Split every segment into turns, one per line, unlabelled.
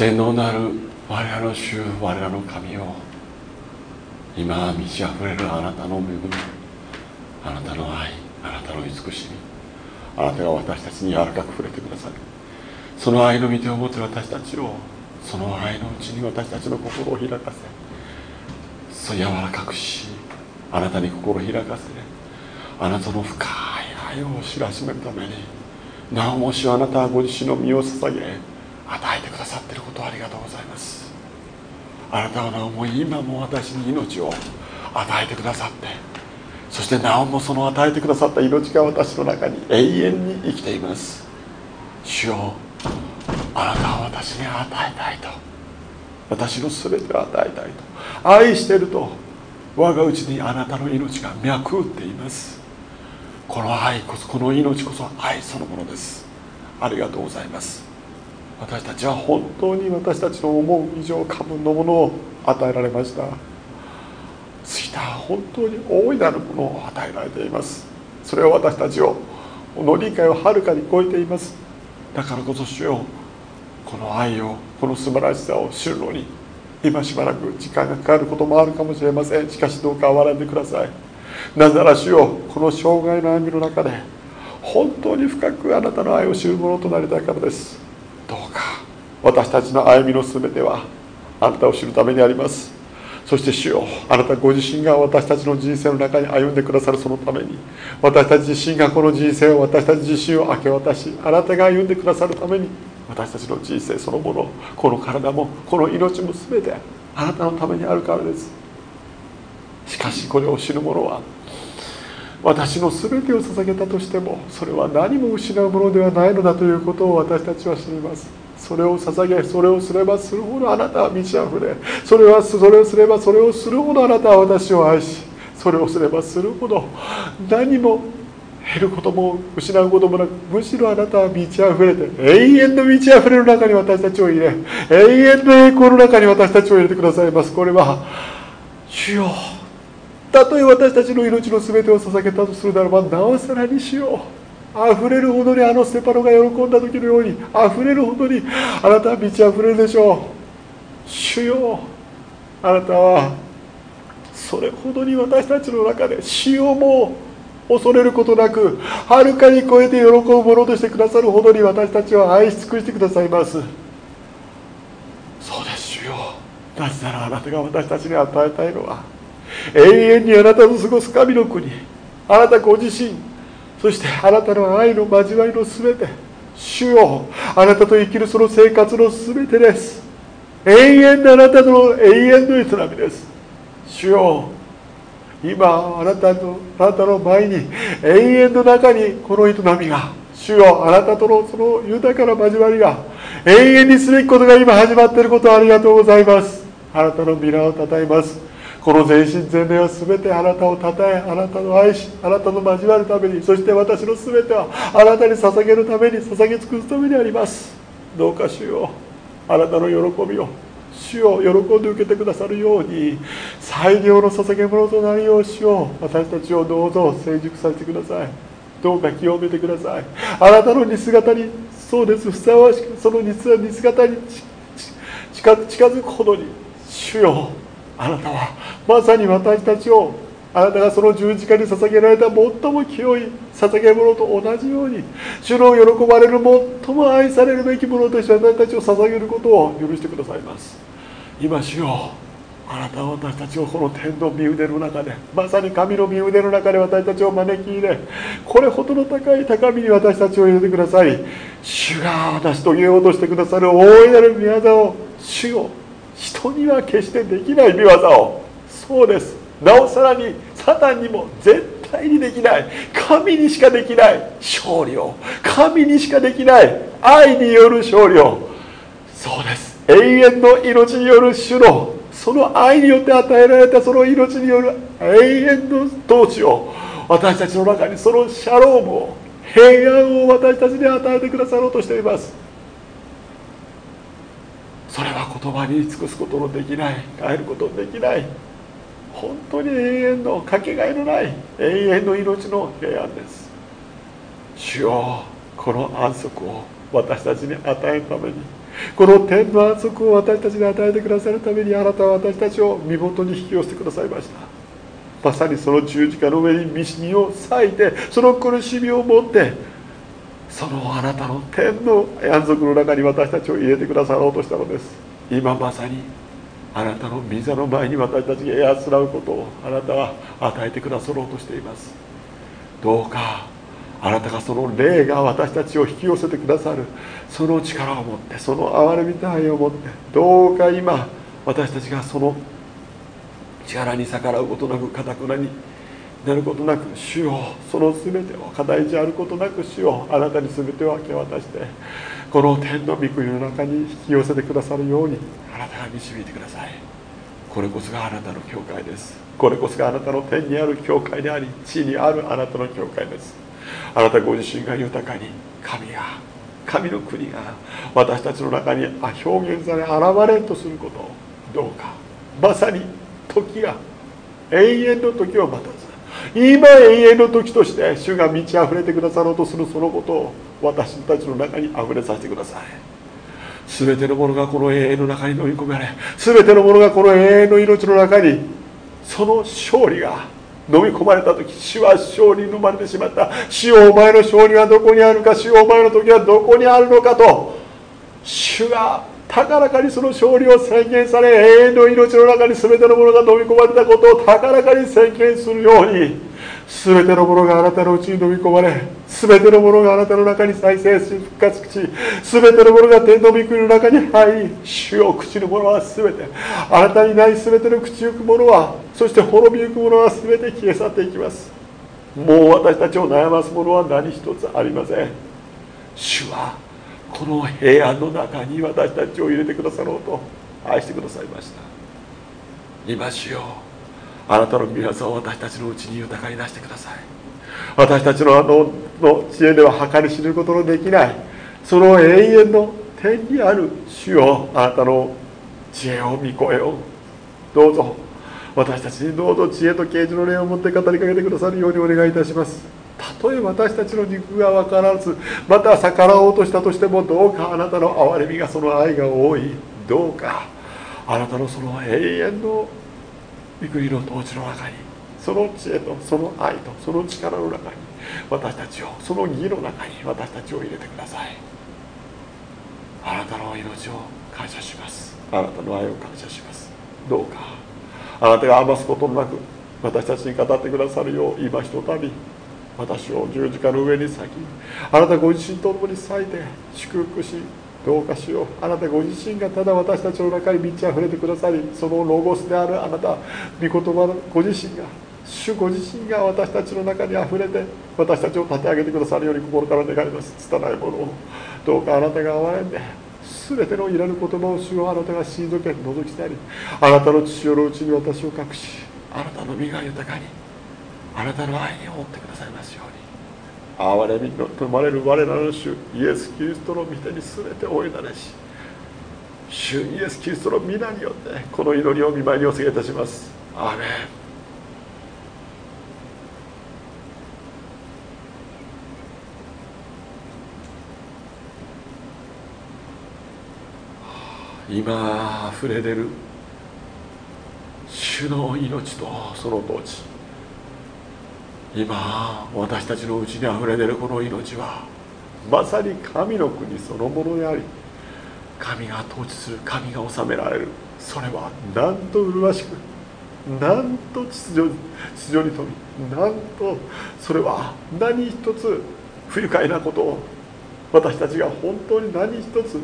天皇なる我らの主我らの神を今満ち溢れるあなたの恵みあなたの愛あなたの慈しみあなたが私たちに柔らかく触れてくださる。その愛の御手を持つ私たちをその愛のうちに私たちの心を開かせそう柔らかくしあなたに心を開かせあなたの深い愛を知らしめるためになおもしあなたはご自身の身を捧げ与えてくださっていることをありがとうございます。あなたはなおも今も私に命を与えてくださってそしてなおもその与えてくださった命が私の中に永遠に生きています。主よあなたは私に与えたいと。私の全てを与えたいと。愛してると我がうちにあなたの命が脈打っています。この愛こそこの命こそ愛そのものです。ありがとうございます。私たちは本当に私たちの思う以上過分のものを与えられました。ついた本当に大いなるものを与えられています。それは私たちをの理解をはるかに超えています。だからこそ主よこの愛をこの素晴らしさを知るのに今しばらく時間がかかることもあるかもしれません。しかしどうか笑んでください。なぜなら主よこの生涯の歩みの中で本当に深くあなたの愛を知るものとなりたいからです。どうか。私たちの歩みの全てはあなたを知るためにあります。そして主よあなたご自身が私たちの人生の中に歩んでくださるそのために私たち自身がこの人生を私たち自身を明け渡しあなたが歩んでくださるために私たちの人生そのものこの体もこの命も全てあなたのためにあるからです。しかしこれを知る者は私の全てを捧げたとしてもそれは何も失うものではないのだということを私たちは知ります。それを捧げそれをすればするほどあなたは満ち溢れそれはそれをすればそれをするほどあなたは私を愛しそれをすればするほど何も減ることも失うこともなくむしろあなたは満ち溢れて永遠の満ち溢れる中に私たちを入れ永遠の栄光の中に私たちを入れてくださいます。これは主よ。たとえ私たちの命の全てを捧げたとするならばなおさらにしよう。溢れるほどにあのステパノが喜んだ時のように溢れるほどにあなたは満ち溢れるでしょう。主よ。あなたはそれほどに私たちの中で死をも恐れることなくはるかに超えて喜ぶものとしてくださるほどに私たちは愛し尽くしてくださいます。そうです主よ。なぜならあなたが私たちに与えたいのは永遠にあなたの過ごす神の国あなたご自身そしてあなたの愛の交わりの全て主よあなたと生きるその生活の全てです。永遠なあなたとの永遠の営みです。主よ今あなたのあなたの前に永遠の中にこの営みが主よあなたとのその豊かな交わりが永遠にすべきことが今始まっていることをありがとうございます。あなたの皆をたたえます。この全身全霊は全てあなたをたたえあなたの愛しあなたの交わるためにそして私の全てはあなたに捧げるために捧げ尽くすためにあります。どうか主よあなたの喜びを主を喜んで受けてくださるように最良の捧げ物となるようしよう私たちをどうぞ成熟させてください。どうか清めてください。あなたの似姿にそうです。ふさわしくその似姿に近づくほどに主よあなたはまさに私たちをあなたがその十字架に捧げられた最も清い捧げ物と同じように主の喜ばれる最も愛されるべきものとして私たちを捧げることを許してくださいます。今主よあなたは私たちをこの天の身腕の中でまさに神の身腕の中で私たちを招き入れこれほどの高い高みに私たちを入れてください。主が私と言おうとしてくださる大いなる宮業を主を人には決してできない見業を。そうです。なおさらにサタンにも絶対にできない。神にしかできない。勝利を。神にしかできない。愛による勝利を。そうです。永遠の命による主のその愛によって与えられたその命による永遠の統治を私たちの中にそのシャロームを平安を私たちに与えてくださろうとしています。言葉に尽くすことのできない。変えることのできない。本当に永遠のかけがえのない。永遠の命の平安です。主よこの安息を私たちに与えるために。この天の安息を私たちに与えてくださるためにあなたは私たちを身元に引き寄せてくださいました。まさにその十字架の上に見死にを割いてその苦しみを持ってそのあなたの天の安息の中に私たちを入れてくださろうとしたのです。今まさにあなたの御座の前に私たちがやつらうことをあなたは与えてくださろうとしています。どうかあなたがその霊が私たちを引き寄せてくださるその力を持ってその憐れみたいを持ってどうか今私たちがその力に逆らうことなくかたくなになることなく主をその全てを課題であることなく主をあなたに全てを明け渡してこの天の御国の中に引き寄せてくださるように。あなたが導いてください。これこそがあなたの教会です。これこそがあなたの天にある教会であり地にあるあなたの教会です。あなたご自身が豊かに神が神の国が私たちの中に表現され現れんとすることをどうかまさに時が永遠の時を待たず今永遠の時として主が満ち溢れてくださろうとするそのことを私たちの中に溢れさせてください。全てのものがこの永遠の中に飲み込まれ全てのものがこの永遠の命の中にその勝利が飲み込まれた時主は勝利に飲まれてしまった。主よお前の勝利はどこにあるか主よお前の時はどこにあるのかと主が高らかにその勝利を宣言され永遠の命の中に全てのものが飲み込まれたことを高らかに宣言するように全てのものがあなたのうちに飲み込まれ全てのものがあなたの中に再生し復活し全てのものが天の御国の中に入り主を朽ちるものは全てあなたにない全ての朽ちゆくものはそして滅びゆくものは全て消え去っていきます。もう私たちを悩ますものは何一つありません。主はこの平安の中に私たちを入れてくださろうと。愛してくださいました。今しよう。あなたの皆さんを私たちのうちに豊かに出してください。私たちのあのの知恵では計り知ることのできない。その永遠の天にある主よあなたの知恵を見声を。どうぞ。私たちにどうぞ知恵と啓示の霊を持って語りかけてくださるようにお願いいたします。たとえ私たちの肉が分からずまた逆らおうとしたとしてもどうかあなたの憐れみがその愛が多い。どうかあなたのその永遠の御国の統治の中にその知恵とその愛とその力の中に私たちをその義の中に私たちを入れてください。あなたの命を感謝します。あなたの愛を感謝します。どうかあなたが余すことなく私たちに語ってくださるよう今ひとたび私を十字架の上に咲きあなたご自身と共に咲いて祝福しどうかしよう。あなたご自身がただ私たちの中に満ち溢れてくださりそのロゴスであるあなた御言葉のご自身が主ご自身が私たちの中にあふれて私たちを立て上げてくださるように心から願います。拙いものを。どうかあなたが憐れんで全てのいらぬ言葉を主をあなたが退け覗き去りあなたの父親のうちに私を隠しあなたの身が豊かにあなたの愛に覆ってくださいますように。憐れみの生まれる我らの主イエス・キリストの御手に全てお委ねし。主イエス・キリストの皆によってこの祈りを見舞いにお告げいたします。アーメン。今あふれ出る主の命とその統治今私たちのうちにあふれ出るこの命はまさに神の国そのものであり神が統治する神が治められる。それはなんと麗しくなんと秩序秩序に富みなんとそれは何一つ不愉快なことを私たちが本当に何一つ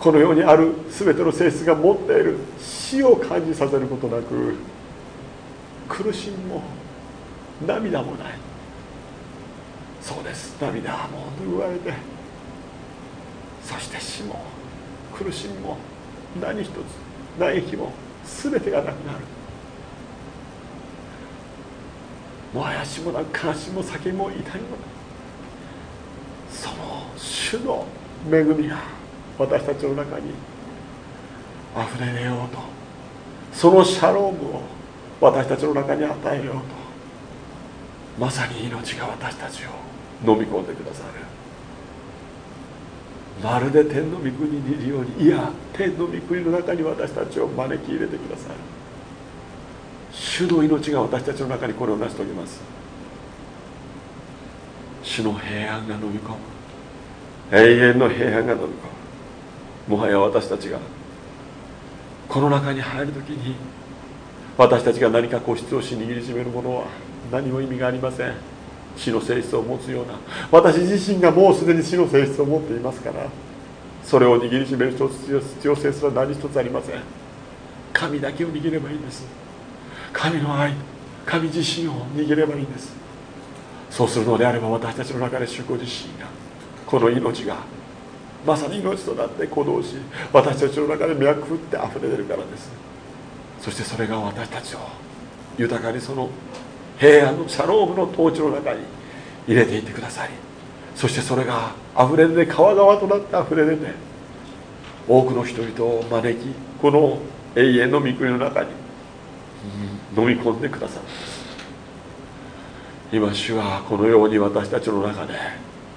この世にある全ての性質が持っている死を感じさせることなく苦しみも涙もない。そうです。涙はもう拭われて。そして死も苦しみも何一つない日も全てがなくなる。もやしもなく悲しみも酒も痛みもないその主の恵みが私たちの中に溢れ出ようと。そのシャロームを私たちの中に与えようと。まさに命が私たちを飲み込んでくださる。まるで天の御国にいるようにいや天の御国の中に私たちを招き入れてください主の命が私たちの中にこれを成し遂げます。主の平安が飲み込む。永遠の平安が飲み込む。もはや私たちがこの中に入るときに私たちが何か固執をし握りしめるものは何も意味がありません。死の性質を持つような。私自身がもうすでに死の性質を持っていますから。それを握りしめる必要性すら何一つありません。神だけを握ればいいんです。神の愛神自身を握ればいいんです。そうするのであれば私たちの中で主ご自身がこの命がまさに命となって鼓動し私たちの中で脈打って溢れ出るからです。そしてそれが私たちを豊かにその平安のシャロームの統治の中に入れていってください。そしてそれが溢れ出て川川となって溢れ出て多くの人々を招きこの永遠の御国の中に飲み込んでくださる今主はこのように私たちの中で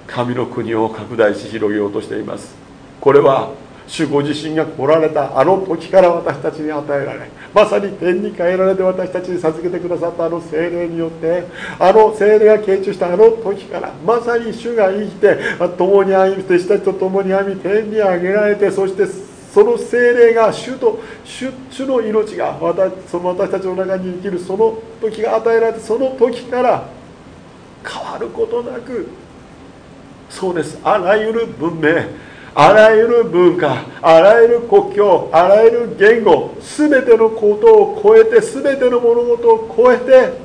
神の国を拡大し広げようとしています。これは主ご自身が来られたあの時から私たちに与えられまさに天に変えられて私たちに授けてくださったあの精霊によってあの精霊が傾注したあの時からまさに主が生きて共に歩み弟子たちと共に歩み天に上げられてそしてその精霊が主と主主の命が私その私たちの中に生きるその時が与えられてその時から変わることなくそうです。あらゆる文明あらゆる文化あらゆる国境あらゆる言語全てのことを超えて全ての物事を超えて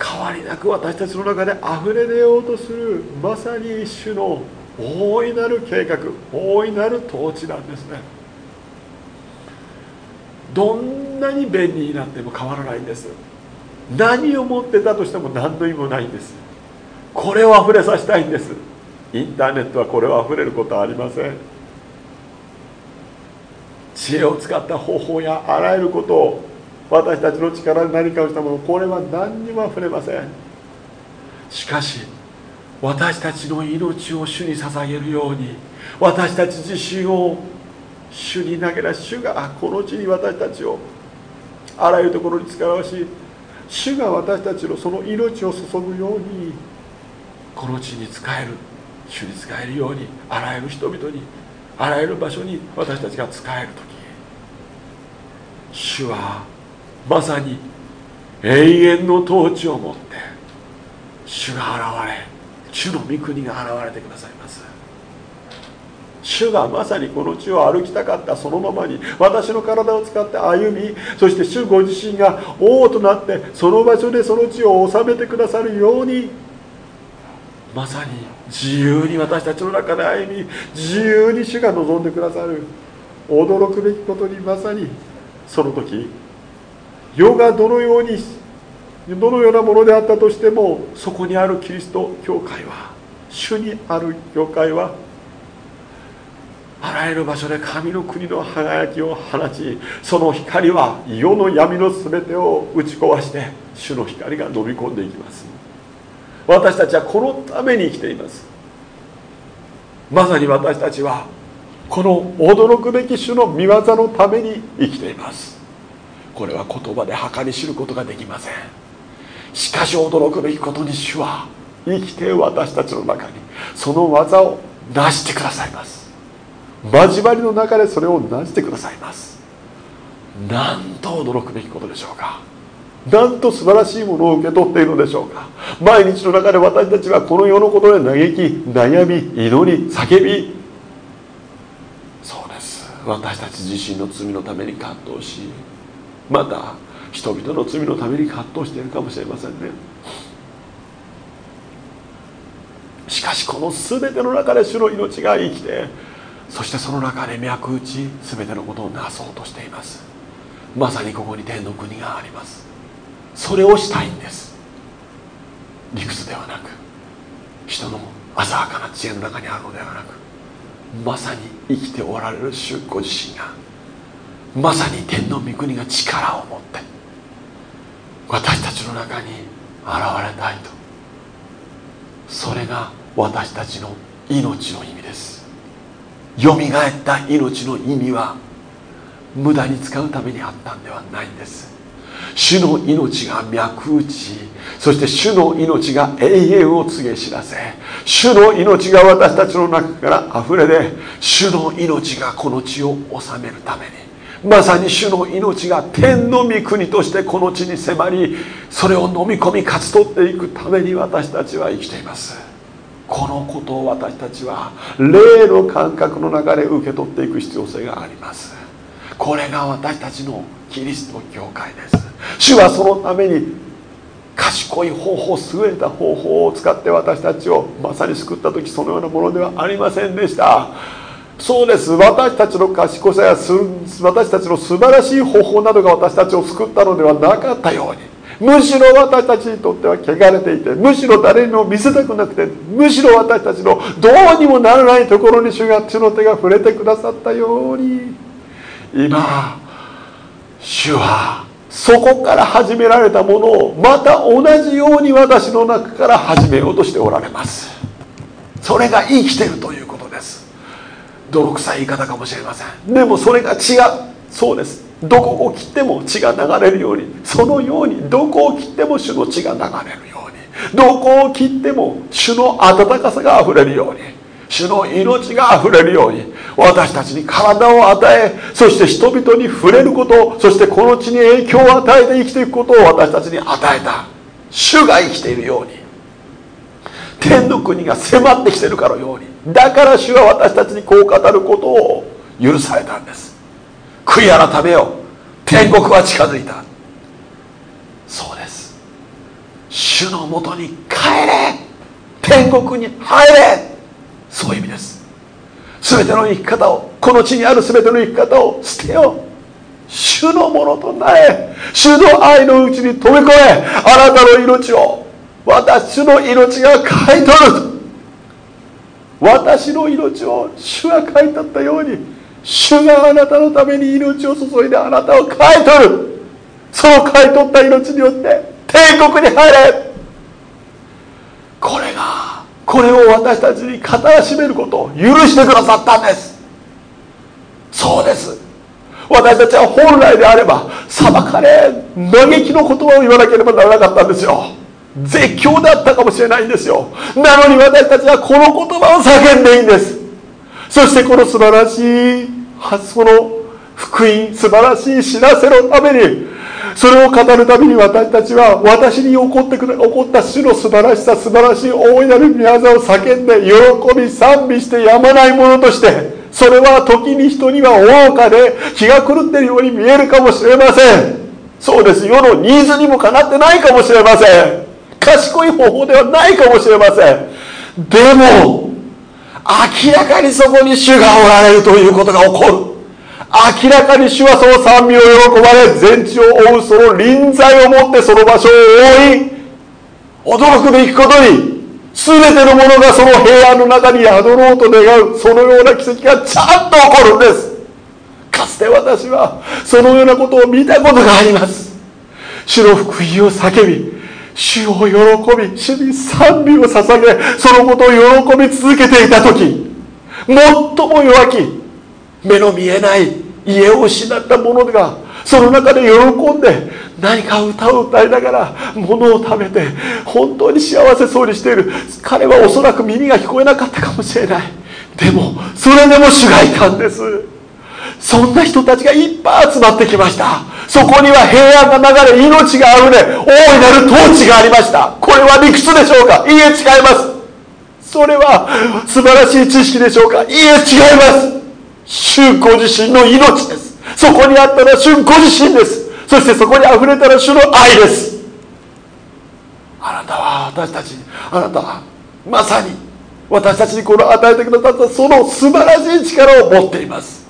変わりなく私たちの中で溢れ出ようとするまさに一種の大いなる計画大いなる統治なんですね。どんなに便利になっても変わらないんです。何を持ってたとしても何の意味もないんです。これを溢れさせたいんです。インターネットはこれを溢れることはありません。知恵を使った方法やあらゆることを私たちの力で何かをしたものこれは何にも溢れません。しかし私たちの命を主に捧げるように私たち自身を主に投げ出し主がこの地に私たちをあらゆるところに使わし主が私たちのその命を注ぐようにこの地に使える。主に使えるようにあらゆる人々にあらゆる場所に私たちが使える時主はまさに永遠の統治をもって主が現れ主の御国が現れてくださいます。主がまさにこの地を歩きたかったそのままに私の体を使って歩みそして主ご自身が王となってその場所でその地を治めてくださるようにまさに自由に私たちの中で歩み自由に主が望んでくださる。驚くべきことにまさにその時世がどのようにどのようなものであったとしてもそこにあるキリスト教会は主にある教会はあらゆる場所で神の国の輝きを放ちその光は世の闇の全てを打ち壊して主の光が飲み込んでいきます。私たちはこのために生きています。まさに私たちはこの驚くべき主の見業のために生きています。これは言葉で計り知ることができません。しかし驚くべきことに主は生きて私たちの中にその技を成してくださいます。交わりの中でそれを成してくださいます。なんと驚くべきことでしょうか。なんと素晴らしいものを受け取っているのでしょうか。毎日の中で私たちはこの世のことで嘆き悩み祈り叫び。そうです。私たち自身の罪のために葛藤しまた人々の罪のために葛藤しているかもしれませんね。しかしこの全ての中で主の命が生きてそしてその中で脈打ち全てのことをなそうとしています。まさにここに天の国があります。それをしたいんです。理屈ではなく人の浅はかな知恵の中にあるのではなくまさに生きておられる主ご自身がまさに天の御国が力を持って私たちの中に現れたいと。それが私たちの命の意味です。よみがえった命の意味は無駄に使うためにあったんではないんです。主の命が脈打ちそして主の命が永遠を告げ知らせ主の命が私たちの中から溢れで主の命がこの地を治めるためにまさに主の命が天の御国としてこの地に迫りそれを飲み込み勝ち取っていくために私たちは生きています。このことを私たちは霊の感覚の中で受け取っていく必要性があります。これが私たちのキリスト教会です。主はそのために賢い方法優れた方法を使って私たちをまさに救った時そのようなものではありませんでした。そうです。私たちの賢さや私たちの素晴らしい方法などが私たちを救ったのではなかったように。むしろ私たちにとっては汚れていてむしろ誰にも見せたくなくてむしろ私たちのどうにもならないところに主が主の手が触れてくださったように。今主は。そこから始められたものをまた同じように私の中から始めようとしておられます。それが生きてるということです。泥臭い言い方かもしれません。でもそれが違う。そうです。どこを切っても血が流れるように。そのようにどこを切っても主の血が流れるように。どこを切っても主の温かさがあふれるように。主の命があふれるように私たちに体を与えそして人々に触れることそしてこの地に影響を与えて生きていくことを私たちに与えた主が生きているように天の国が迫ってきているかのようにだから主は私たちにこう語ることを許されたんです。悔い改めよ天国は近づいた。そうです。主のもとに帰れ。天国に入れ。そういう意味です。全ての生き方をこの地にある全ての生き方を捨てよう。主のものとなれ。主の愛のうちに飛び越えあなたの命を私の命が買い取る。私の命を主が買い取ったように主があなたのために命を注いであなたを買い取る。その買い取った命によって天国に入れ。これがこれを私たちに語らしめることを許してくださったんです。そうです。私たちは本来であれば裁かれ嘆きの言葉を言わなければならなかったんですよ。絶叫だったかもしれないんですよ。なのに私たちはこの言葉を叫んでいいんです。そしてこの素晴らしいその福音素晴らしい知らせのためにそれを語るために私たちは私に起こってくれ起こった主の素晴らしさ素晴らしい大いなる御業を叫んで喜び賛美してやまないものとしてそれは時に人には愚かで気が狂っているように見えるかもしれません。そうです。世のニーズにもかなってないかもしれません。賢い方法ではないかもしれません。でも明らかにそこに主がおられるということが起こる。明らかに主はその賛美を喜ばれ全地を覆うその臨在をもってその場所を覆い驚くべきことに全てのものがその平安の中に宿ろうと願うそのような奇跡がちゃんと起こるんです。かつて私はそのようなことを見たことがあります。主の福音を叫び主を喜び主に賛美を捧げそのことを喜び続けていた時最も弱き目の見えない家を失った者がその中で喜んで何か歌を歌いながら物を食べて本当に幸せそうにしている。彼はおそらく耳が聞こえなかったかもしれない。でもそれでも主がいたんです。そんな人たちがいっぱい集まってきました。そこには平安が流れ命があふれ大いなる統治がありました。これは理屈でしょうか？いいえ違います。それは素晴らしい知識でしょうか？いいえ違います。主ご自身の命です。そこにあったら主ご自身です。そしてそこにあふれたら主の愛です。あなたは私たちあなたはまさに私たちにこの与えてくださったその素晴らしい力を持っています。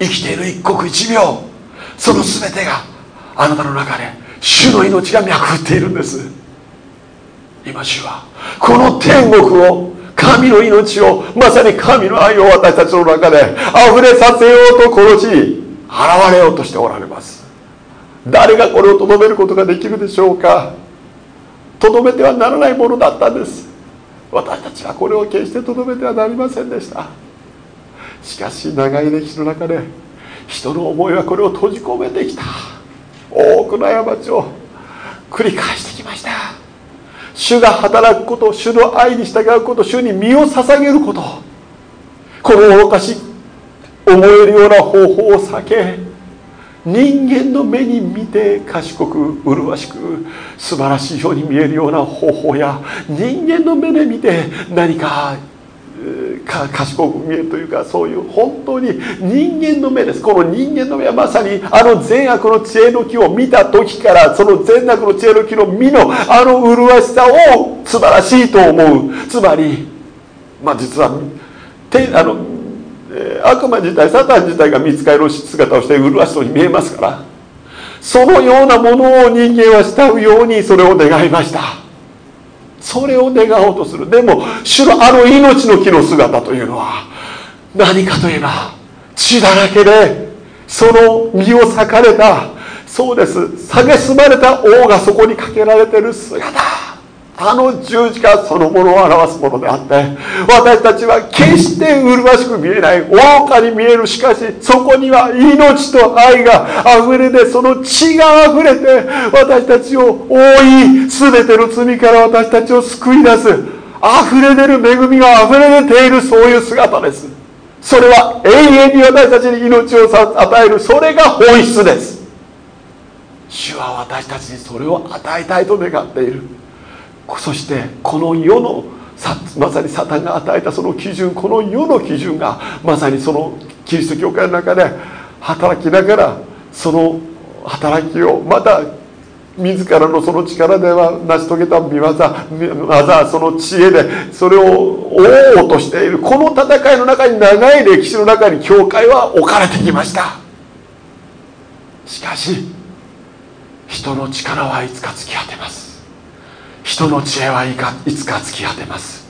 生きている一刻一秒その全てがあなたの中で主の命が脈打っているんです。今主はこの天国を神の命をまさに神の愛を私たちの中で溢れさせようとこの地に現れようとしておられます。誰がこれをとどめることができるでしょうか。とどめてはならないものだったんです。私たちはこれを決してとどめてはなりませんでした。しかし長い歴史の中で人の思いはこれを閉じ込めてきた。多くの過ちを繰り返してきました。主が働くこと主の愛に従うこと主に身を捧げること。この愚かし思えるような方法を避け人間の目に見て賢く麗しく素晴らしいように見えるような方法や人間の目で見て何か賢く見えるというかそういう本当に人間の目です。この人間の目はまさにあの善悪の知恵の木を見た時からその善悪の知恵の木の実のあの麗しさを素晴らしいと思う。つまりまあ実はあの悪魔自体サタン自体が見つかる姿をして麗しそうに見えますからそのようなものを人間は慕うようにそれを願いました。それを願おうとする。でも主のあの命の木の姿というのは何かといえば血だらけでその身を裂かれたそうです。蔑まれた王がそこにかけられてる姿。あの十字架そのものを表すものであって私たちは決して麗しく見えない愚かに見える。しかしそこには命と愛が溢れてその血が溢れて私たちを覆い全ての罪から私たちを救い出す溢れ出る恵みが溢れ出ているそういう姿です。それは永遠に私たちに命を与えるそれが本質です。主は私たちにそれを与えたいと願っている。そしてこの世のまさにサタンが与えたその基準この世の基準がまさにそのキリスト教会の中で働きながらその働きをまた自らのその力では成し遂げた見業技その知恵でそれを追おうとしているこの戦いの中に長い歴史の中に教会は置かれてきました。しかし人の力はいつか突き果てます。人の知恵はいかいつか突き果てます。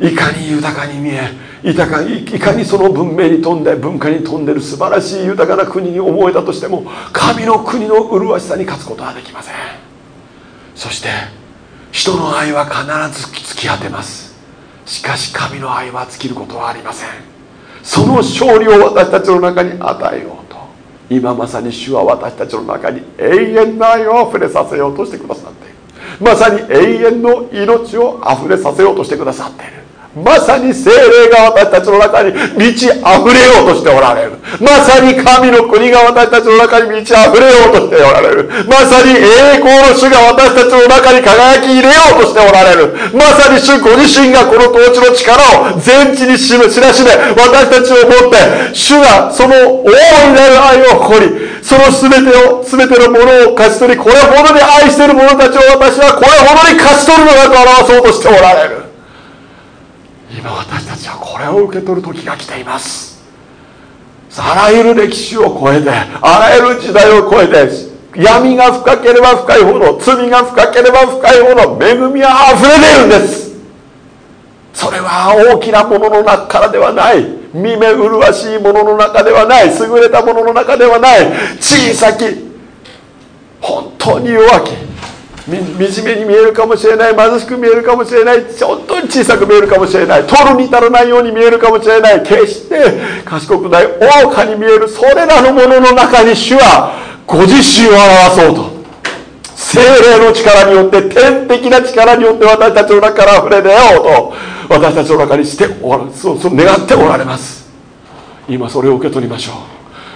いかに豊かに見えいかいかにその文明に富んで文化に富んでる素晴らしい豊かな国に思えたとしても神の国の麗しさに勝つことはできません。そして人の愛は必ず突き果てます。しかし神の愛は尽きることはありません。その勝利を私たちの中に与えようと今まさに主は私たちの中に永遠の愛を溢れさせようとしてくださっているまさに永遠の命をあふれさせようとしてくださっている。まさに精霊が私たちの中に満ち溢れようとしておられる。まさに神の国が私たちの中に満ち溢れようとしておられる。まさに栄光の主が私たちの中に輝き入れようとしておられる。まさに主ご自身がこの統治の力を全地に知らしめ私たちをもって主がその大いなる愛を誇りその全てを全てのものを勝ち取りこれほどに愛している者たちを私はこれほどに勝ち取るのだと表そうとしておられる。今私たちはこれを受け取る時が来ています。あらゆる歴史を超えてあらゆる時代を超えて闇が深ければ深いほど罪が深ければ深いほど恵みは溢れているんです。それは大きなものの中からではない。見目麗しいものの中ではない。優れたものの中ではない。小さき本当に弱き惨めに見えるかもしれない貧しく見えるかもしれない本当に小さく見えるかもしれない取るに足らないように見えるかもしれない決して賢くない愚かに見えるそれらのものの中に主はご自身を表そうと。精霊の力によって天的な力によって私たちの中から溢れ出ようと私たちの中にしておらそうそう願っておられます。今それを受け取りましょう。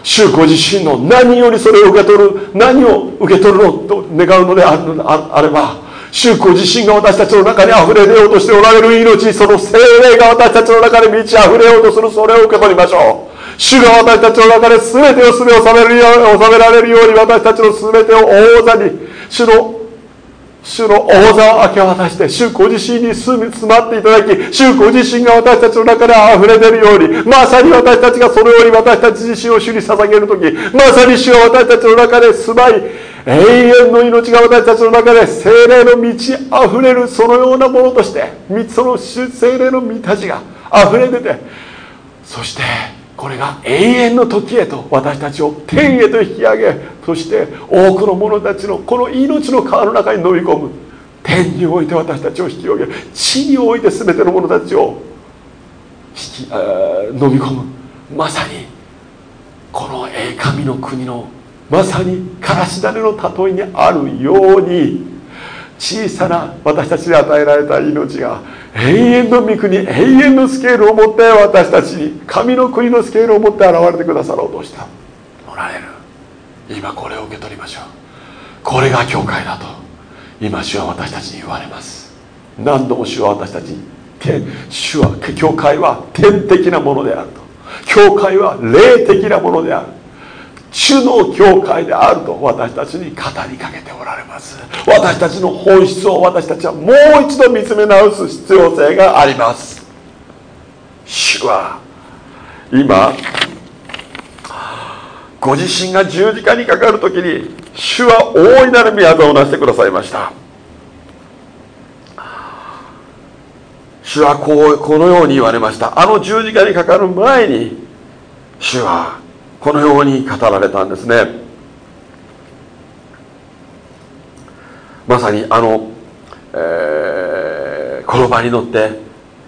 主ご自身の何よりそれを受け取る何を受け取るのと願うのであれば主ご自身が私たちの中に溢れ出ようとしておられる命その精霊が私たちの中に満ち溢れようとするそれを受け取りましょう。主が私たちの中で全てを全て収めるよう収められるように私たちの全てを王座に主の主の王座を明け渡して主ご自身に住み詰まっていただき主ご自身が私たちの中で溢れ出るようにまさに私たちがそのように私たち自身を主に捧げる時まさに主は私たちの中で住まい永遠の命が私たちの中で精霊の満ち溢れるそのようなものとしてその精霊の満たしが溢れ出てそしてこれが永遠の時へと私たちを天へと引き上げそして多くの者たちのこの命の川の中に飲み込む。天において私たちを引き上げ地において全ての者たちを引き飲み込む。まさにこの神の国のまさにからし種の例えにあるように小さな私たちに与えられた命が永遠の御国永遠のスケールを持って私たちに神の国のスケールを持って現れてくださろうとした。おられる。今これを受け取りましょう。これが教会だと今主は私たちに言われます。何度も主は私たちに主は教会は天的なものであると。教会は霊的なものである。主の教会であると私たちに語りかけておられます。私たちの本質を私たちはもう一度見つめ直す必要性があります。主は今ご自身が十字架にかかる時に主は大いなる御業をなしてくださいました。主はこうこのように言われました。あの十字架にかかる前に主はこのように語られたんですね。まさにあの、えー、この場に乗って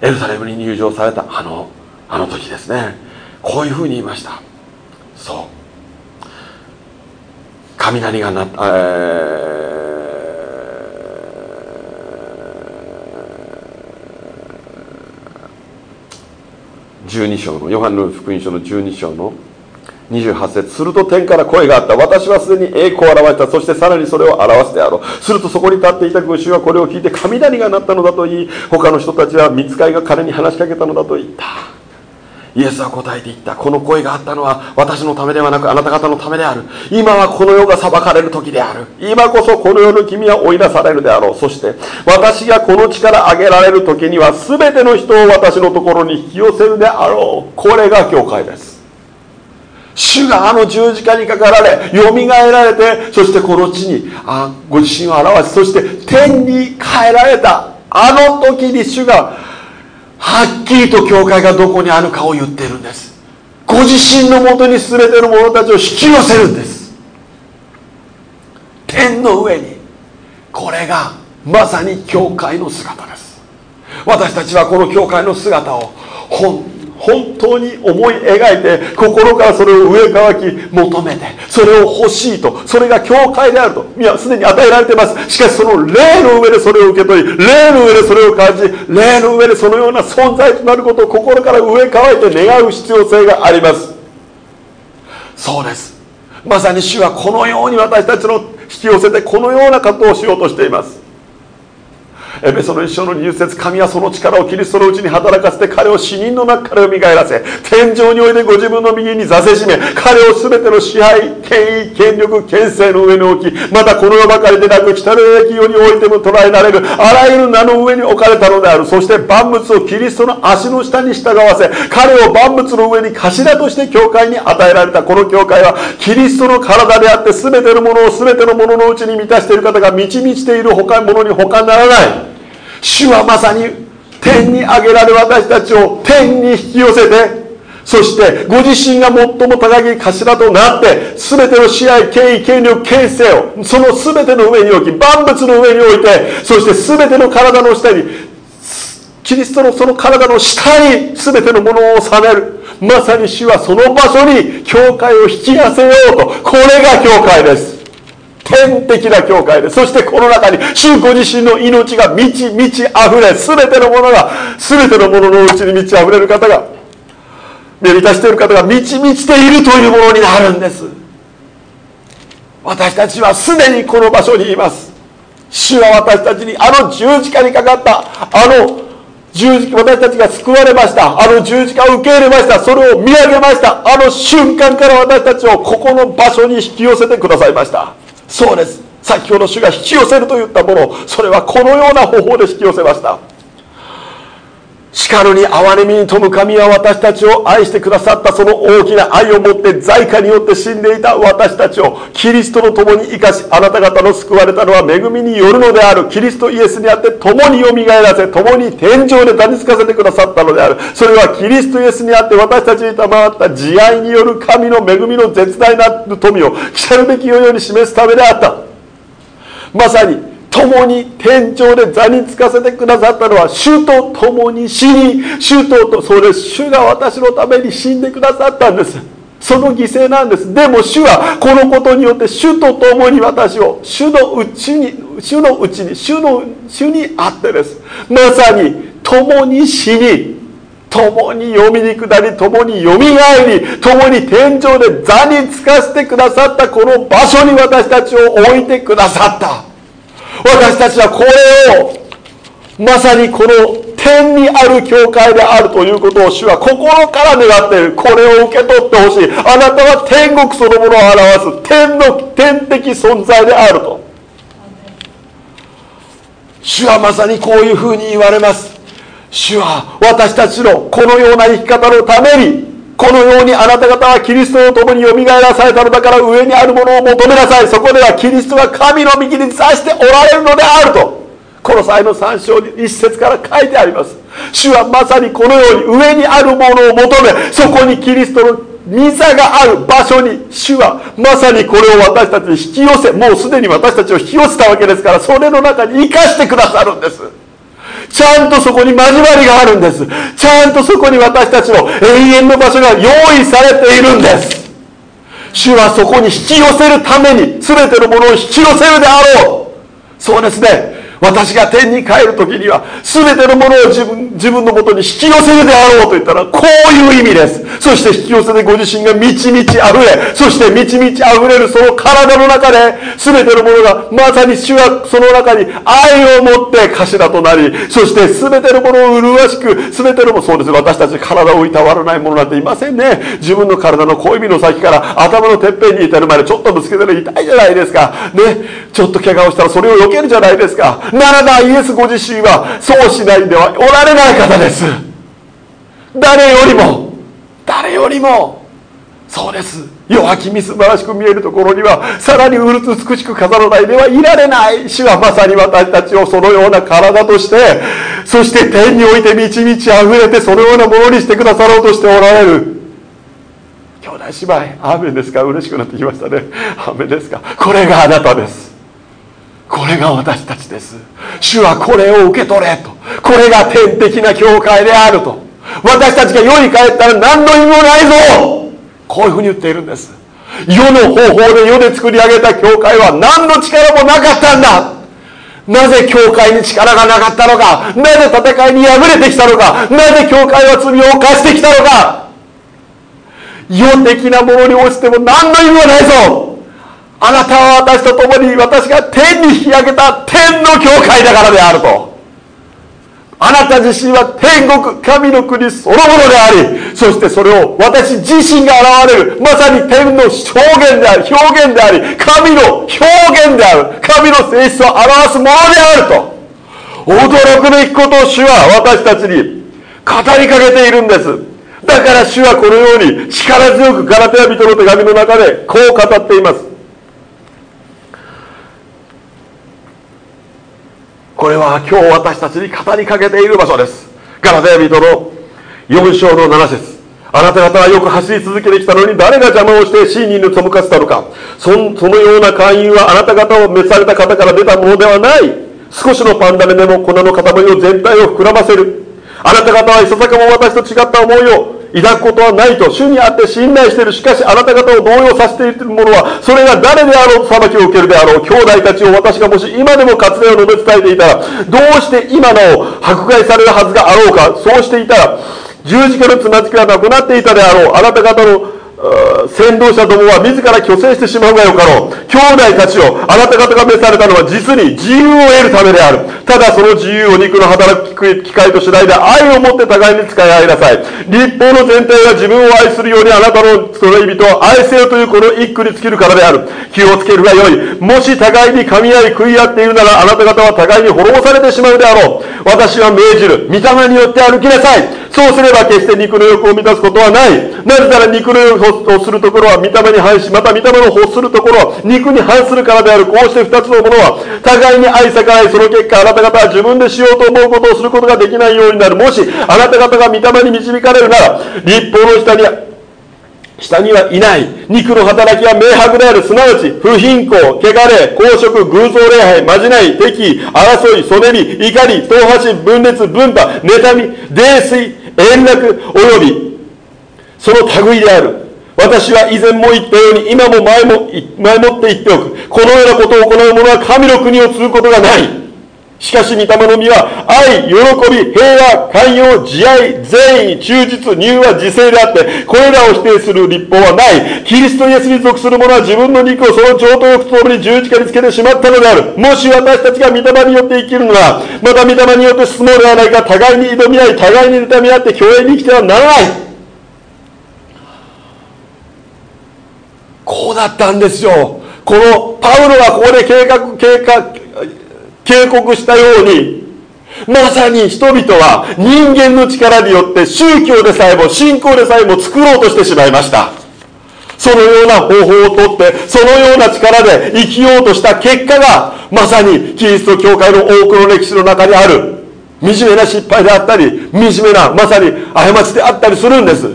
エルサレムに入場されたあのあの時ですね。こういうふうに言いました。そう。雷がなった、えー、12章のヨハネの福音書の12章の28節すると天から声があった。私はすでに栄光を表した。そしてさらにそれを表すであろう。するとそこに立っていた群衆はこれを聞いて雷が鳴ったのだと言い他の人たちは見つかいが彼に話しかけたのだと言った。イエスは答えて言った。この声があったのは私のためではなくあなた方のためである。今はこの世が裁かれる時である。今こそこの世の君は追い出されるであろう。そして私がこの地から上げられる時には全ての人を私のところに引き寄せるであろう。これが教会です。主があの十字架にかかられよみがえられてそしてこの地にあご自身を表しそして天に帰られた。あの時に主がはっきりと教会がどこにあるかを言っているんです。ご自身のもとに全ての者たちを引き寄せるんです。天の上にこれがまさに教会の姿です。私たちはこの教会の姿を本本当に思い描いて心からそれを上乾き求めてそれを欲しいとそれが教会であるといやすでに与えられています。しかしその霊の上でそれを受け取り霊の上でそれを感じ霊の上でそのような存在となることを心から上乾いて願う必要性があります。そうです。まさに主はこのように私たちの引き寄せてこのようなことをしようとしています。エペソの一生の20節神はその力をキリストのうちに働かせて彼を死人の中から蘇らせ天井においてご自分の右に座せしめ彼を全ての支配権威権力権勢の上に置きまたこの世ばかりでなく来たるべき世においても捉えられるあらゆる名の上に置かれたのである。そして万物をキリストの足の下に従わせ彼を万物の上に頭として教会に与えられた。この教会はキリストの体であって全てのものを全てのもののうちに満たしている方が満ち満ちている他ものに他ならない。主はまさに天に上げられ私たちを天に引き寄せてそしてご自身が最も高き頭となって全ての支配権威権力権勢をその全ての上に置き万物の上に置いてそして全ての体の下にキリストのその体の下に全てのものを収める。まさに主はその場所に教会を引き寄せようと。これが教会です。天的な教会でそしてこの中に主ご自身の命が満ち満ち溢れ全てのものが全てのもののうちに満ち溢れる方が満たしている方が満ち満ちているというものになるんです。私たちはすでにこの場所にいます。主は私たちにあの十字架にかかった。あの十字架私たちが救われました。あの十字架を受け入れました。それを見上げました。あの瞬間から私たちをここの場所に引き寄せてくださいました。そうです。先ほど主が引き寄せると言ったものそれはこのような方法で引き寄せました。叱るに憐れみに富む神は私たちを愛してくださったその大きな愛を持って在家によって死んでいた私たちをキリストの共に生かしあなた方の救われたのは恵みによるのである。キリストイエスにあって共によみがえらせ共に天井で立ちつかせてくださったのであるそれはキリストイエスにあって私たちに賜った慈愛による神の恵みの絶大な富を来るべきように示すためであった。まさに共に天井で座につかせてくださったのは主と共に死に主ととそれ主が私のために死んでくださったんです。その犠牲なんです。でも主はこのことによって主と共に私を主のうちに主のうちに主の主にあってです。まさに共に死に共に読みに下り共によみがえり共に天井で座につかせてくださったこの場所に私たちを置いてくださった。私たちはこれをまさにこの天にある教会であるということを主は心から願っている。これを受け取ってほしい。あなたは天国そのものを表す天の天的存在であると。主はまさにこういうふうに言われます。主は私たちのこのような生き方のためにこのようにあなた方はキリストと共によみがえらされたのだから上にあるものを求めなさい。そこではキリストが神の右に座しておられるのであると。この際の3章に一節から書いてあります。主はまさにこのように上にあるものを求めそこにキリストの御座がある場所に主はまさにこれを私たちに引き寄せもうすでに私たちを引き寄せたわけですからそれの中に生かしてくださるんです。ちゃんとそこに交わりがあるんです。ちゃんとそこに私たちの永遠の場所が用意されているんです。主はそこに引き寄せるために全てのものを引き寄せるであろう。そうですね。私が天に帰る時には全てのものを自分自分のもとに引き寄せるであろうと言ったらこういう意味です。そして引き寄せてご自身が満ち満ち溢れそして満ち満ち溢れるその体の中で全てのものがまさに主はその中に愛を持って頭となりそして全てのものを麗しく全てのもそうです私たち体をいたわらないものなんていませんね。自分の体の小指の先から頭のてっぺんに至るまでちょっとぶつけたら痛いじゃないですか。ね。ちょっと怪我をしたらそれを避けるじゃないですか。ならばイエスご自身はそうしないではおられない方です。誰よりも。誰よりも。そうです。弱きみすばらしく見えるところにはさらにうるつ美しく飾らないではいられない。主はまさに私たちをそのような体としてそして天において満ち満ち溢れてそのようなものにしてくださろうとしておられる。兄弟姉妹アーメンですか？嬉しくなってきましたね。アーメンですか？これがあなたです。これが私たちです。主はこれを受け取れと。これが天的な教会であると。私たちが世に帰ったら何の意味もないぞ。こういうふうに言っているんです。世の方法で世で作り上げた教会は何の力もなかったんだ。なぜ教会に力がなかったのか。なぜ戦いに敗れてきたのか。なぜ教会は罪を犯してきたのか。世的なものに落ちても何の意味もないぞ。あなたは私と共に私が天に引き上げた天の教会だからであると。あなた自身は天国神の国そのものでありそしてそれを私自身が現れるまさに天の表現である表現であり神の表現である神の性質を表すものであると。驚くべきことを主は私たちに語りかけているんです。だから主はこのように力強くガラテヤ人の手紙の中でこう語っています。これは今日私たちに語りかけている場所です。ガラテヤ人の4章の7節。あなた方はよく走り続けてきたのに誰が邪魔をして真理に背かせたのか。そのような会員はあなた方を召された方から出たものではない。少しのパンダメでも粉の塊を全体を膨らませる。あなた方はいささかも私と違った思いを抱くことはないと主にあって信頼している。しかしあなた方を動揺させている者はそれが誰であろうと裁きを受けるであろう。兄弟たちを私がもし今でも活例を述べ伝えていたらどうして今なお迫害されるはずがあろうか。そうしていたら十字架のつまずきはなくなっていたであろう。あなた方の先導者どもは自ら虚勢してしまうがよかろう。兄弟たちをあなた方が召されたのは実に自由を得るためである。ただその自由を肉の働く機会と次第で愛を持って互いに使い合いなさい。立法の全体が自分を愛するようにあなたのその人を愛せよというこの一句に尽きるからである。気をつけるがよい。もし互いに噛み合い食い合っているならあなた方は互いに滅ぼされてしまうであろう。私は命じる。御霊によって歩きなさい。そうすれば決して肉の欲を満たすことはないなぜなら肉の欲をするところは御霊に反しまた御霊の欲するところは肉に反するからであるこうして二つのものは互いに愛逆らいその結果あなた方は自分でしようと思うことをすることができないようになるもしあなた方が御霊に導かれるなら立法の下に
下にはいない。肉の働きは明白である。すなわち、不貧困、汚れ、公職、偶像礼拝、まじない、敵意、争い、そねみ、怒り、党派分裂、分派、妬み、泥酔、円楽、及び、その類である。私は以前も言ったように、今も前も、前もって言っておく。このようなことを行う者は神の国を継ぐことがない。しかし、御霊の実は、愛、喜び、平和、寛容、慈愛、善意、忠実、入和、自制であって、これらを否定する立法はない。キリストイエスに属する者は自分の肉をその上等欲とともに十字架につけてしまったのである。もし私たちが御霊によって生きるのは、また御霊によって進もうではないか、互いに挑み合い、互いに妬み合って共栄に生きてはならない。こうだったんですよ。このパウロがここで計画、計画、警告したように、まさに人々は人間の力によって宗教でさえも信仰でさえも作ろうとしてしまいました。そのような方法をとって、そのような力で生きようとした結果が、まさにキリスト教会の多くの歴史の中にある、惨めな失敗であったり、惨めな、まさに過ちであったりするんです。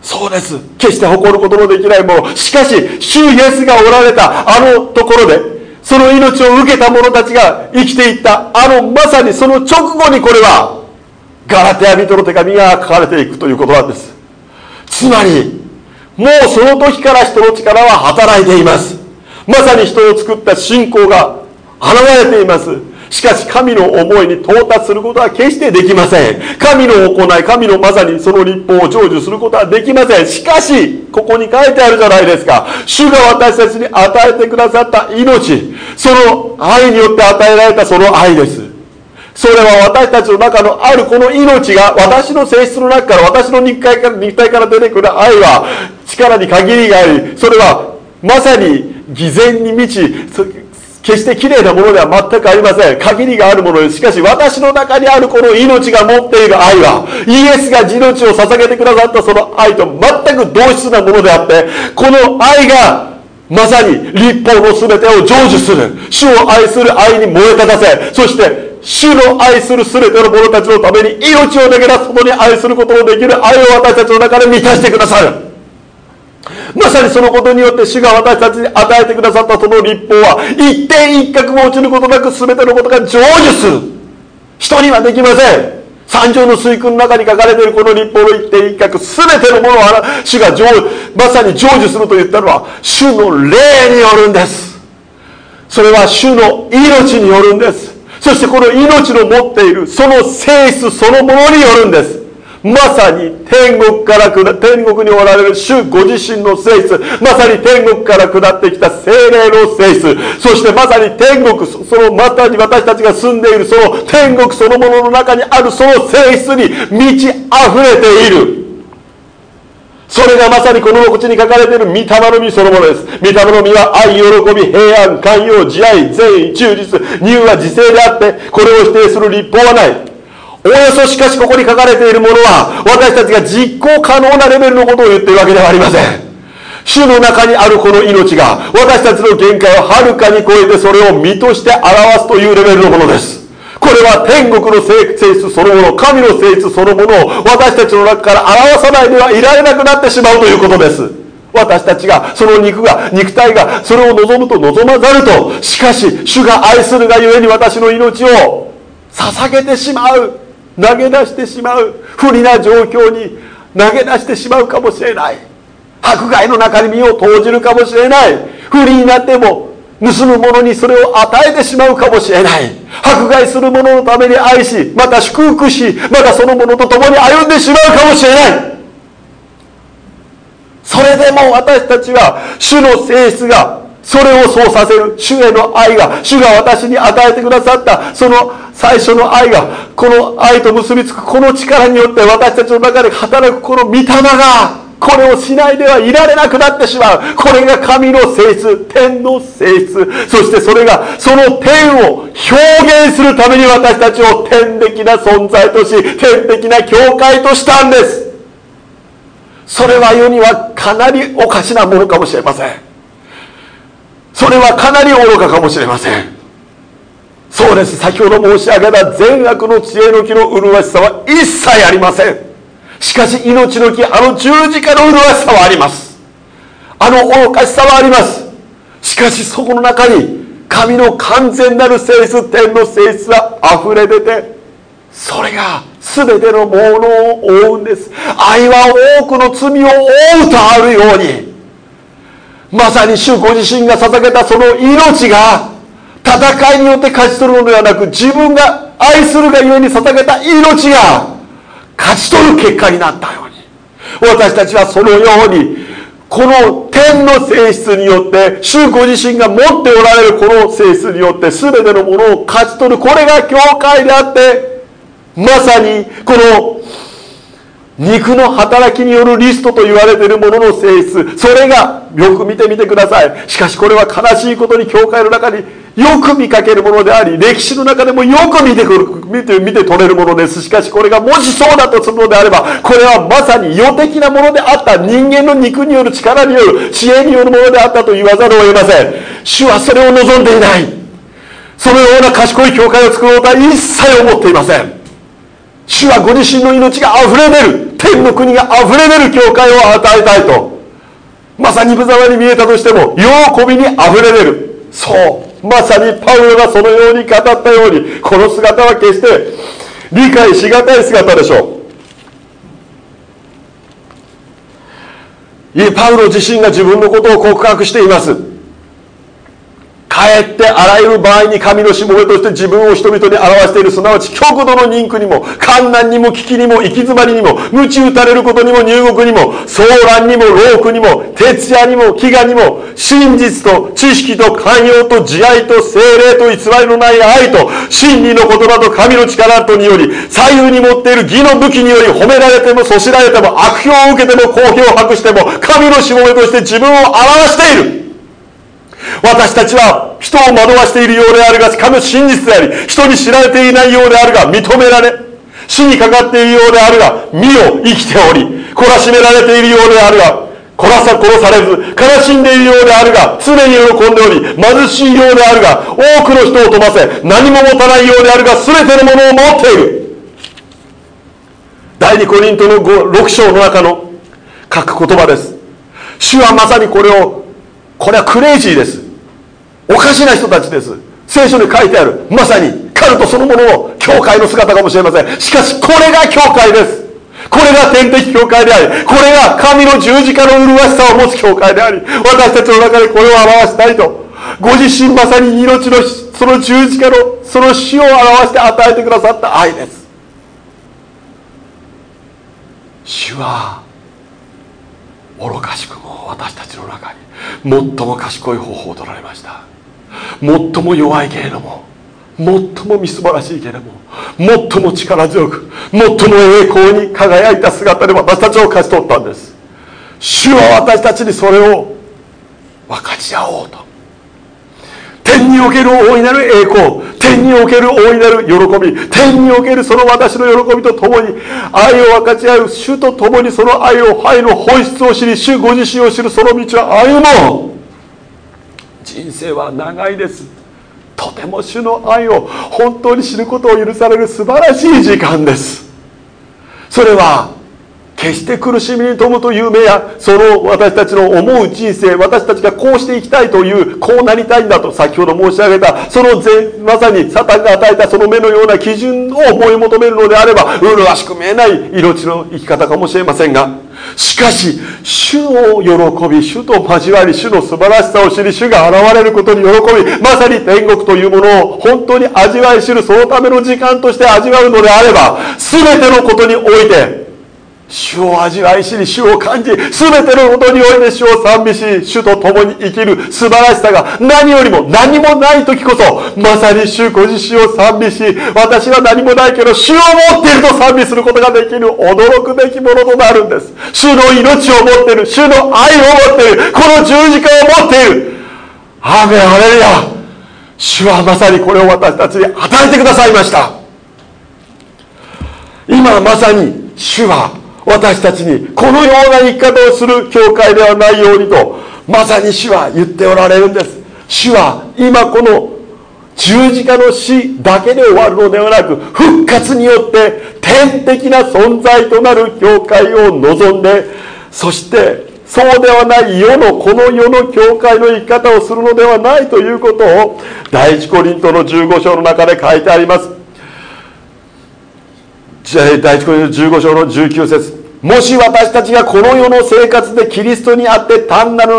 そうです。決して誇ることのできないもの。しかし、主イエスがおられたあのところで、その命を受けた者たちが生きていった。あのまさにその直後にこれはガラテヤ人の手紙が書かれていくということなんです。つまりもうその時から人の力は働いています。まさに人を作った信仰が現れています。しかし神の思いに到達することは決してできません。神の行い神のまさにその立法を成就することはできません。しかしここに書いてあるじゃないですか。主が私たちに与えてくださった命。その愛によって与えられたその愛です。それは私たちの中のあるこの命が私の性質の中から私の肉体から肉体から出てくる愛は力に限りがありそれはまさに偽善に満ち決して綺麗なものでは全くありません。限りがあるものです。しかし私の中にあるこの命が持っている愛は、イエスが命を捧げてくださったその愛と全く同質なものであって、この愛がまさに立法の全てを成就する。主を愛する愛に燃え立たせ、そして主の愛する全ての者たちのために命を投げ出すほどに愛することのできる愛を私たちの中で満たしてくださる。まさにそのことによって主が私たちに与えてくださったその立法は一点一角も落ちることなく全てのことが成就する。人にはできません。三条の水訓の中に書かれているこの立法の一点一角全てのものを主が成まさに成就すると言ったのは主の霊によるんです。それは主の命によるんです。そしてこの命の持っているその性質そのものによるんです。まさに天国から下天国におられる主ご自身の性質まさに天国から下ってきた精霊の性質そしてまさに天国そのまさに私たちが住んでいるその天国そのものの中にあるその性質に満ち溢れているそれがまさにこの口に書かれている御霊の実そのものです。御霊の実は愛、喜び、平安、寛容、慈愛、善意、忠実、乳は自制であって、これを否定する立法はない。およそしかしここに書かれているものは私たちが実行可能なレベルのことを言っているわけではありません。主の中にあるこの命が私たちの限界をはるかに超えてそれを身として表すというレベルのものです。これは天国の性質そのもの神の性質そのものを私たちの中から表さないではいられなくなってしまうということです。私たちがその肉が肉体がそれを望むと望まざるとしかし主が愛するがゆえに私の命を捧げてしまう。投げ出してしまう。不利な状況に投げ出してしまうかもしれない。迫害の中に身を投じるかもしれない。不利になっても盗む者にそれを与えてしまうかもしれない。迫害する者のために愛しまた祝福しまたその者と共に歩んでしまうかもしれない。それでも私たちは主の性質がそれをそうさせる主への愛が主が私に与えてくださったその最初の愛がこの愛と結びつくこの力によって私たちの中で働くこの御霊がこれをしないではいられなくなってしまう。これが神の性質天の性質。そしてそれがその天を表現するために私たちを天的な存在とし天的な教会としたんです。それは世にはかなりおかしなものかもしれません。それはかなり愚かかもしれません。そうです。先ほど申し上げた善悪の知恵の木の麗しさは一切ありません。しかし命の木あの十字架の麗しさはあります。あの愚かしさはあります。しかしそこの中に神の完全なる性質天の性質は溢れ出てそれが全てのものを覆うんです。愛は多くの罪を覆うとあるように。まさに主ご自身が捧げたその命が戦いによって勝ち取るのではなく自分が愛するがゆえに捧げた命が勝ち取る結果になったように。私たちはそのようにこの天の性質によって主ご自身が持っておられるこの性質によって全てのものを勝ち取る。これが教会であってまさにこの肉の働きによるリストと言われているものの性質。それがよく見てみてください。しかしこれは悲しいことに教会の中によく見かけるものであり歴史の中でもよく見てくる見て見て取れるものです。しかしこれがもしそうだとするのであればこれはまさに予的なものであった。人間の肉による力による知恵によるものであったと言わざるを得ません。主はそれを望んでいない。そのような賢い教会を作ろうとは一切思っていません。主はご自身の命が溢れ出る天の国が溢れ出る教会を与えたいと。まさに無様に見えたとしても喜びに溢れ出る。そう。まさにパウロがそのように語ったようにこの姿は決して理解しがたい姿でしょう。いえパウロ自身が自分のことを告白しています。かえってあらゆる場合に神のしもべとして自分を人々に表しているすなわち極度の人苦にも観難にも危機にも行き詰まりにも鞭打たれることにも入国にも騒乱にも労苦にも徹夜にも飢餓にも真実と知識と寛容と慈愛と精霊と偽りのない愛と真理の言葉と神の力とにより左右に持っている義の武器により褒められてもそしられても悪評を受けても好評を博しても神のしもべとして自分を表している。私たちは人を惑わしているようであるが神の真実であり人に知られていないようであるが認められ死にかかっているようであるが身を生きており懲らしめられているようであるが殺さ殺されず悲しんでいるようであるが常に喜んでおり貧しいようであるが多くの人を飛ばせ何も持たないようであるが全てのものを持っている。第二コリントの6章の中の書く言葉です。主はまさにこれをこれはクレイジーです。おかしな人たちです。聖書に書いてある。まさにカルトそのものの教会の姿かもしれません。しかしこれが教会です。これが天的教会でありこれが神の十字架の麗しさを持つ教会であり私たちの中でこれを表したいと。ご自身まさに命のその十字架のその死を表して与えてくださった愛です。主は愚かしくも私たちの中に最も賢い方法を取られました。最も弱いけれども最もみすぼらしいけれども最も力強く最も栄光に輝いた姿で私たちを勝ち取ったんです。主は私たちにそれを分かち合おうと。天における大いなる栄光天における大いなる喜び天におけるその私の喜びとともに愛を分かち合う主と共にその愛を愛の本質を知り主ご自身を知るその道は歩もう。人生は長いです。とても主の愛を本当に知ることを許される素晴らしい時間です。それは決して苦しみに富むという目やその私たちの思う人生私たちがこうしていきたいというこうなりたいんだと先ほど申し上げたそのまさにサタンが与えたその目のような基準を思い求めるのであれば麗しく見えない命の生き方かもしれませんがしかし主を喜び主と交わり主の素晴らしさを知り主が現れることに喜びまさに天国というものを本当に味わい知るそのための時間として味わうのであれば全てのことにおいて主を味わいしに主を感じ全てのことにおいて主を賛美し主と共に生きる素晴らしさが何よりも何もない時こそまさに主ご自身を賛美し私は何もないけど主を持っていると賛美することができる驚くべきものとなるんです。主の命を持っている主の愛を持っているこの十字架を持っているアーメンハレルヤ主はまさにこれを私たちに与えてくださいました。今まさに主は私たちにこのような生き方をする教会ではないようにとまさに主は言っておられるんです。主は今この十字架の死だけで終わるのではなく復活によって天的な存在となる教会を望んでそしてそうではない世のこの世の教会の生き方をするのではないということを第一コリントの15章の中で書いてあります。第一コリント15章の19節。もし私たちがこの世の生活でキリストにあって単なる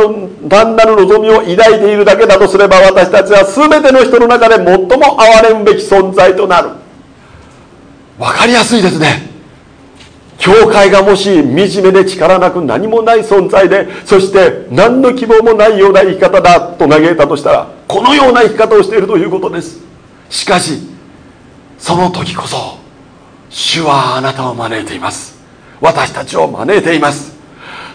単なる望みを抱いているだけだとすれば私たちは全ての人の中で最も憐れむべき存在となる。分かりやすいですね。教会がもし惨めで力なく何もない存在でそして何の希望もないような生き方だと嘆いたとしたらこのような生き方をしているということです。しかしその時こそ主はあなたを招いています。私たちを招いています。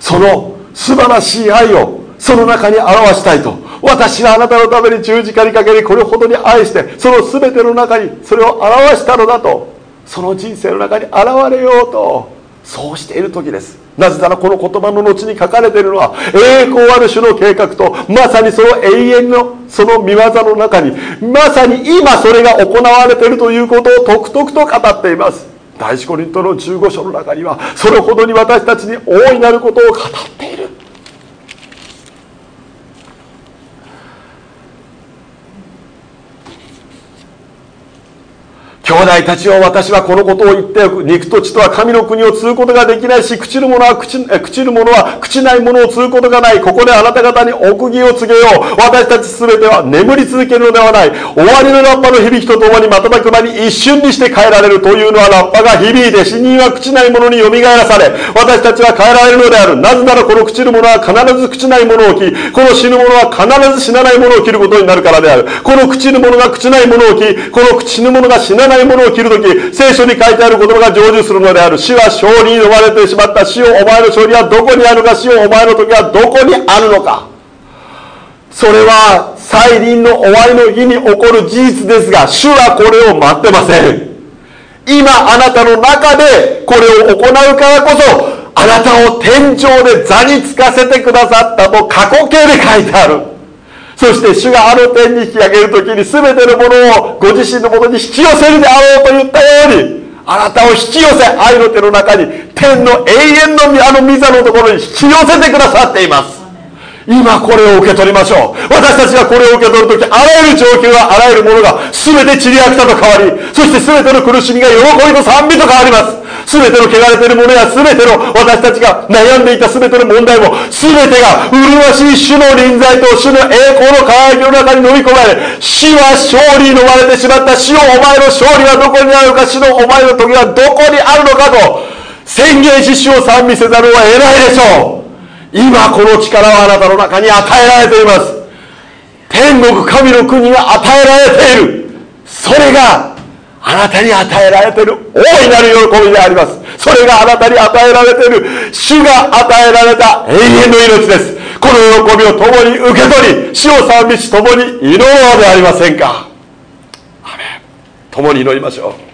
その素晴らしい愛をその中に表したいと。私はあなたのために十字架にかけりこれほどに愛してその全ての中にそれを表したのだと。その人生の中に現れようと。そうしている時です。なぜならこの言葉の後に書かれているのは栄光ある種の計画とまさにその永遠のその見業の中にまさに今それが行われているということをとくとくと語っています。第一コリントの15章の中にはそれほどに私たちに大いなることを語っている。兄弟たちを私はこのことを言って肉と血とは神の国を継ぐことができないし朽ちる者は朽ち朽ちる者は朽ちないものを継ぐことがない。ここであなた方に奥義を告げよう。私たち全ては眠り続けるのではない。終わりのラッパの響きとともに瞬く間に一瞬にして変えられるというのはラッパが響いて死人は朽ちないものによみがえらされ私たちは変えられるのである。なぜならこの朽ちる者は必ず朽ちないものを着この死ぬ者は必ず死なないものを着ることになるからである。この朽ちる者が朽ちないものを着この死ぬ者が死なないないものを切るとき聖書に書いてある言葉が成就するのである死は勝利に呼ばれてしまった死をお前の勝利はどこにあるのか死をお前の時はどこにあるのか。それは再臨の終わりの日に起こる事実ですが主はこれを待ってません。今あなたの中でこれを行うからこそあなたを天井で座につかせてくださったと過去形で書いてある。そして主があの天に引き上げる時に全てのものをご自身のもとに引き寄せるであろうと言ったようにあなたを引き寄せ愛の手の中に天の永遠のあの御座のところに引き寄せてくださっています。今これを受け取りましょう。私たちがこれを受け取る時あらゆる状況があらゆるものが全て散り飽きたと変わりそして全ての苦しみが喜びと賛美と変わります。全ての汚れているものや全ての私たちが悩んでいた全ての問題も全てが麗しい主の臨在と主の栄光の輝きの中に飲み込まれ死は勝利に飲まれてしまった。死をお前の勝利はどこにあるのか死のお前の時はどこにあるのかと宣言し主を賛美せざるを得ないでしょう。今この力はあなたの中に与えられています。天国神の国が与えられている。それがあなたに与えられている大いなる喜びであります。それがあなたに与えられている。主が与えられた永遠の命です。この喜びを共に受け取り主を賛美し共に祈ろうではありませんか。共に祈りましょう。